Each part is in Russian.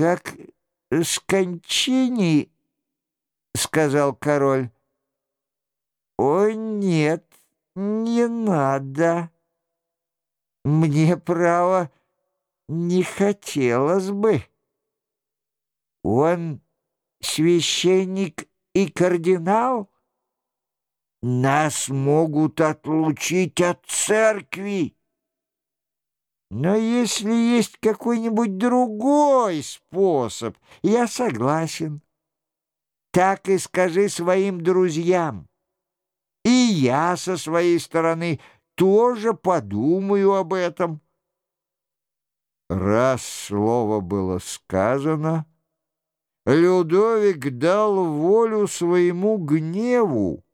как с кончиний, — сказал король. О, нет, не надо. Мне, право, не хотелось бы. Он священник и кардинал? Нас могут отлучить от церкви. Но если есть какой-нибудь другой способ, я согласен. Так и скажи своим друзьям. И я со своей стороны тоже подумаю об этом. Раз слово было сказано, Людовик дал волю своему гневу,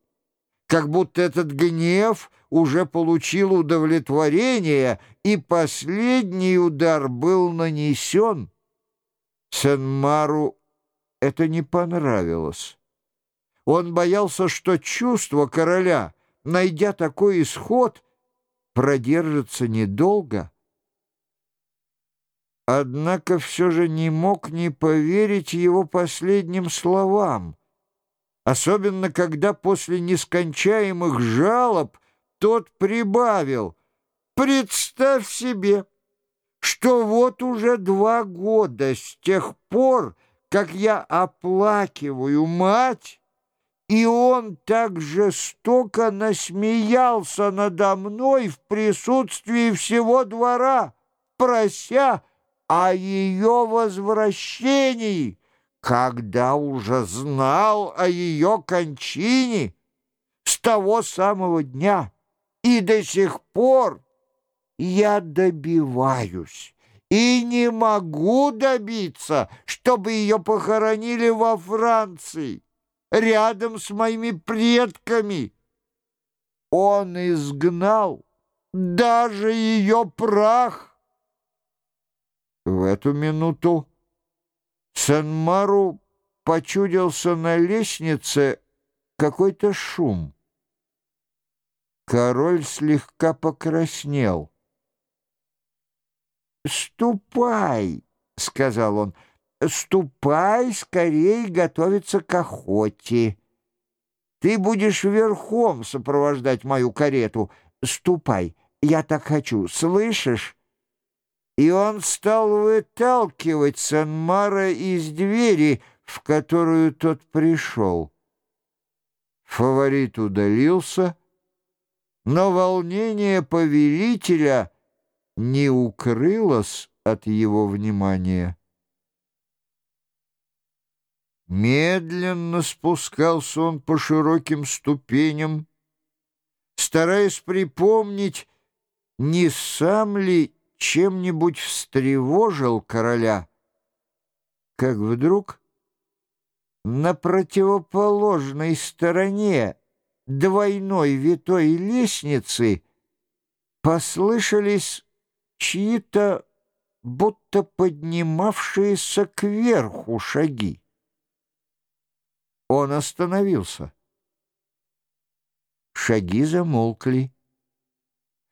как будто этот гнев уже получил удовлетворение, и последний удар был нанесен. Сен-Мару это не понравилось. Он боялся, что чувство короля, найдя такой исход, продержится недолго. Однако все же не мог не поверить его последним словам, особенно когда после нескончаемых жалоб тот прибавил. «Представь себе, что вот уже два года с тех пор, как я оплакиваю мать, и он так жестоко насмеялся надо мной в присутствии всего двора, прося о ее возвращении, когда уже знал о ее кончине с того самого дня и до сих пор я добиваюсь и не могу добиться, чтобы ее похоронили во Франции, рядом с моими предками. Он изгнал даже ее прах. В эту минуту Санмару почудился на лестнице какой-то шум. Король слегка покраснел. «Ступай!» — сказал он. «Ступай скорей готовиться к охоте. Ты будешь верхом сопровождать мою карету. Ступай, я так хочу, слышишь?» И он стал выталкивать Санмара из двери, в которую тот пришел. Фаворит удалился, но волнение повелителя не укрылось от его внимания. Медленно спускался он по широким ступеням, стараясь припомнить, не сам ли чем-нибудь встревожил короля, как вдруг на противоположной стороне двойной витой лестницы послышались чьи-то будто поднимавшиеся кверху шаги. Он остановился. Шаги замолкли.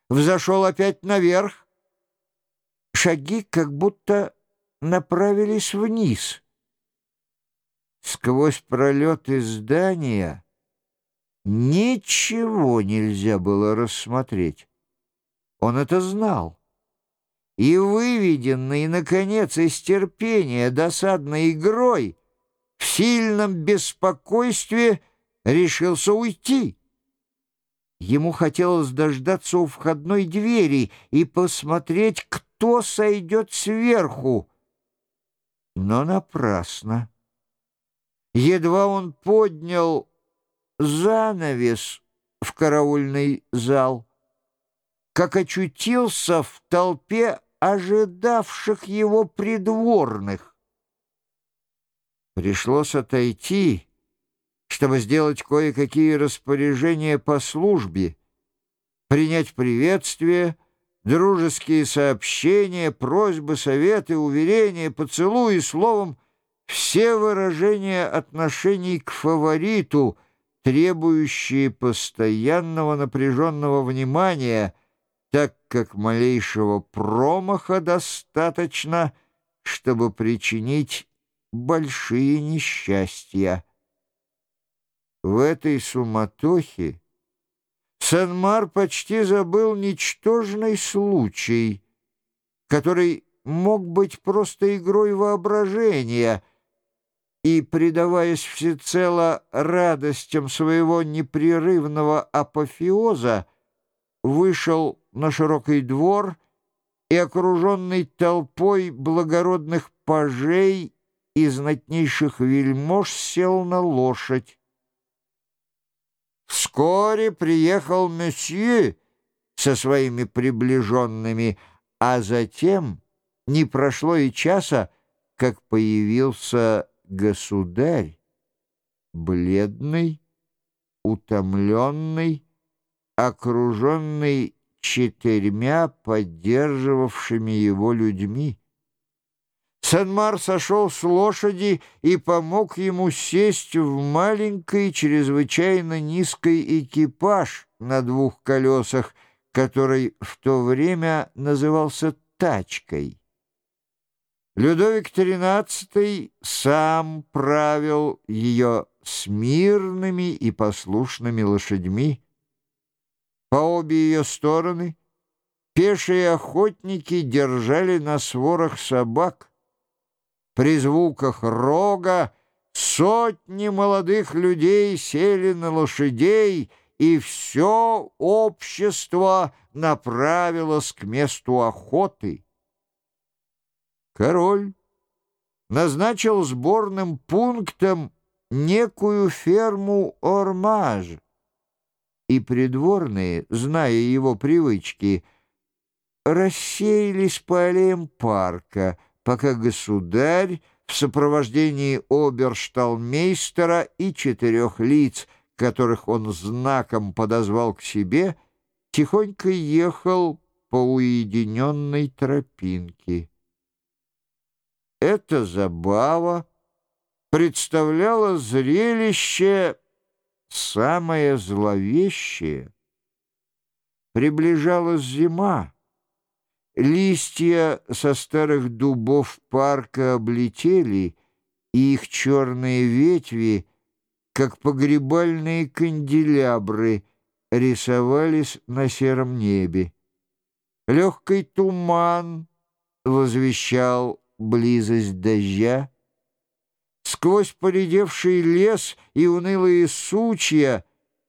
Взошел опять наверх шаги как будто направились вниз. Сквозь пролеты здания ничего нельзя было рассмотреть. Он это знал. И выведенный, наконец, из терпения досадной игрой, в сильном беспокойстве решился уйти. Ему хотелось дождаться у входной двери и посмотреть, кто сойдет сверху. Но напрасно. Едва он поднял занавес в караульный зал, как очутился в толпе ожидавших его придворных. Пришлось отойти чтобы сделать кое-какие распоряжения по службе, принять приветствие, дружеские сообщения, просьбы, советы, уверения, поцелуи, словом, все выражения отношений к фавориту, требующие постоянного напряженного внимания, так как малейшего промаха достаточно, чтобы причинить большие несчастья. В этой суматохе Санмар почти забыл ничтожный случай, который мог быть просто игрой воображения, и, предаваясь всецело радостям своего непрерывного апофеоза, вышел на широкий двор и, окруженный толпой благородных пажей и знатнейших вельмож, сел на лошадь. Вскоре приехал месье со своими приближенными, а затем не прошло и часа, как появился государь, бледный, утомленный, окруженный четырьмя поддерживавшими его людьми. Санмар сошел с лошади и помог ему сесть в маленький, чрезвычайно низкий экипаж на двух колесах, который в то время назывался «тачкой». Людовик XIII сам правил ее смирными и послушными лошадьми. По обе ее стороны пешие охотники держали на сворах собак. При звуках рога сотни молодых людей сели на лошадей, и все общество направилось к месту охоты. Король назначил сборным пунктом некую ферму Ормаж, и придворные, зная его привычки, рассеялись по аллеям парка, пока государь в сопровождении обершталмейстера и четырех лиц, которых он знаком подозвал к себе, тихонько ехал по уединенной тропинке. Эта забава представляла зрелище самое зловещее. Приближалась зима. Листья со старых дубов парка облетели, и их черные ветви, как погребальные канделябры, рисовались на сером небе. Легкий туман возвещал близость дождя. Сквозь поредевший лес и унылые сучья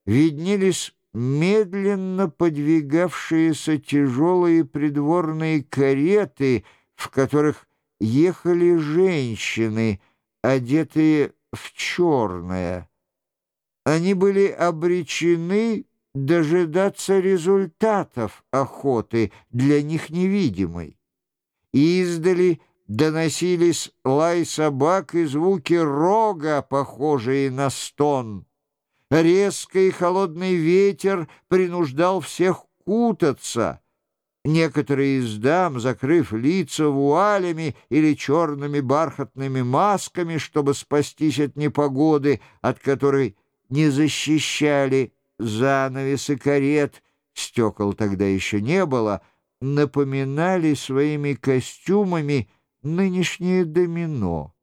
виднелись медленно подвигавшиеся тяжелые придворные кареты, в которых ехали женщины, одетые в черное. Они были обречены дожидаться результатов охоты, для них невидимой. Издали — доносились лай собак и звуки рога, похожие на стон. Резкий холодный ветер принуждал всех кутаться. Некоторые из дам, закрыв лица вуалями или черными бархатными масками, чтобы спастись от непогоды, от которой не защищали занавесы карет, стекол тогда еще не было, напоминали своими костюмами нынешнее домино.